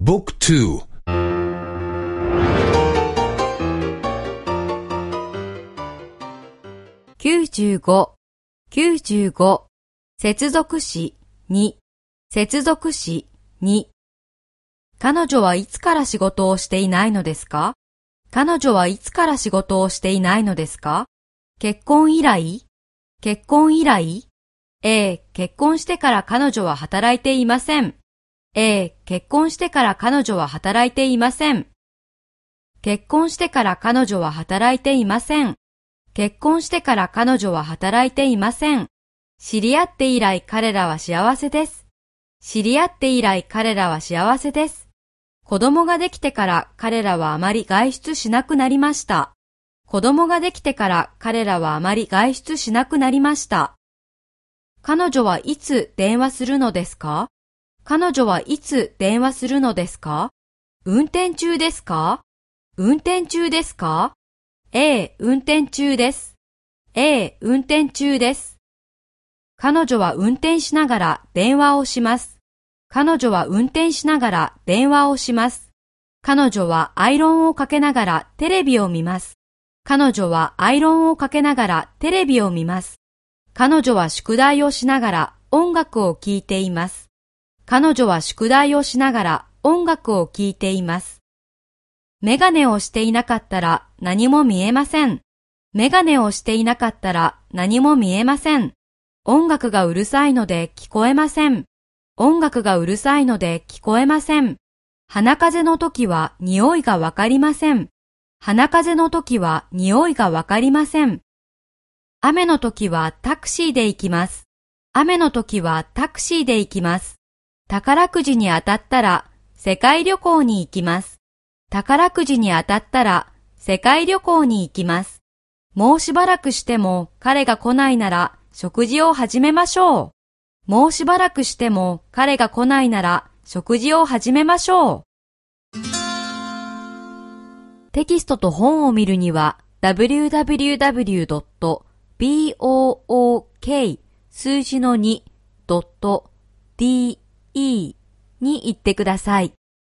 Book 2 95、95、接続詞2、接続詞2。彼女はいつから仕事をしていないのですか？彼女はいつから仕事をしていないのですか？結婚以来？結婚以来？ええ、結婚してから彼女は働いていません。え、結婚してから彼女は働いていません。結婚してから彼女は働いていません。結婚してから彼女は働いていません。知り合って以来彼らは幸せです。知り合って以来彼らは幸せです。子供ができてから彼らはあまり外出しなくなりました。子供ができてから彼らはあまり外出しなくなりました。彼女はいつ電話するのですか？彼女はいつ電話するのですか？運転中ですか？運転中ですか？ええ、運転中です。ええ、運転中です。彼女は運転しながら電話をします。彼女は運転しながら電話をします。彼女はアイロンをかけながらテレビを見ます。彼女はアイロンをかけながらテレビを見ます。彼女は宿題をしながら音楽を聴いています。彼女は宿題をしながら音楽を聴いています。メガネをしていなかったら何も見えません。メガネをしていなかったら何も見えません。音楽がうるさいので聞こえません。音楽がうるさいので聞こえません。鼻風の時は匂いがわかりません。鼻風の時は匂いがわかりません。雨の時はタクシーで行きます。雨の時はタクシーで行きます。宝くじに当たったら世界旅行に行きます。宝くじに当たったら世界旅行に行きます。もうしばらくしても彼が来ないなら食事を始めましょう。もうしばらくしても彼が来ないなら食事を始めましょう。テキストと本を見るには www.book 数字の 2.de に行ってください。